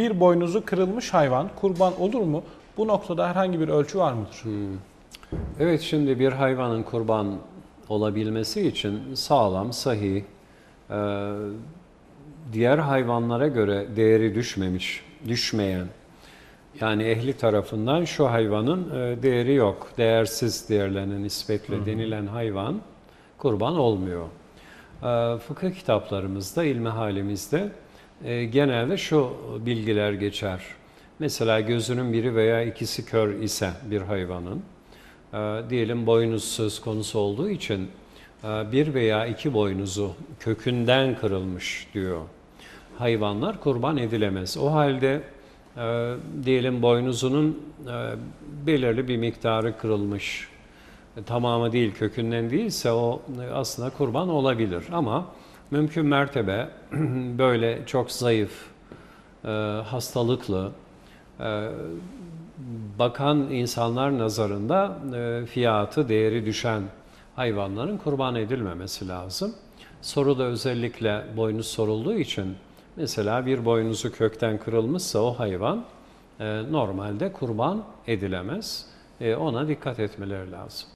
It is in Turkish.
bir boynuzu kırılmış hayvan kurban olur mu? Bu noktada herhangi bir ölçü var mıdır? Evet şimdi bir hayvanın kurban olabilmesi için sağlam, sahih, e, diğer hayvanlara göre değeri düşmemiş, düşmeyen yani ehli tarafından şu hayvanın e, değeri yok, değersiz değerlenen nispetle denilen hayvan kurban olmuyor. E, Fıkıh kitaplarımızda, ilmi halimizde e, genelde şu bilgiler geçer. Mesela gözünün biri veya ikisi kör ise bir hayvanın, e, diyelim boynuz söz konusu olduğu için e, bir veya iki boynuzu kökünden kırılmış diyor. Hayvanlar kurban edilemez. O halde diyelim boynuzunun belirli bir miktarı kırılmış, e, tamamı değil kökünden değilse o aslında kurban olabilir. Ama mümkün mertebe böyle çok zayıf, e, hastalıklı, e, bakan insanlar nazarında e, fiyatı, değeri düşen hayvanların kurban edilmemesi lazım. Soruda özellikle boynuz sorulduğu için mesela bir boynuzu kökten kırılmışsa o hayvan normalde kurban edilemez. Ona dikkat etmeleri lazım.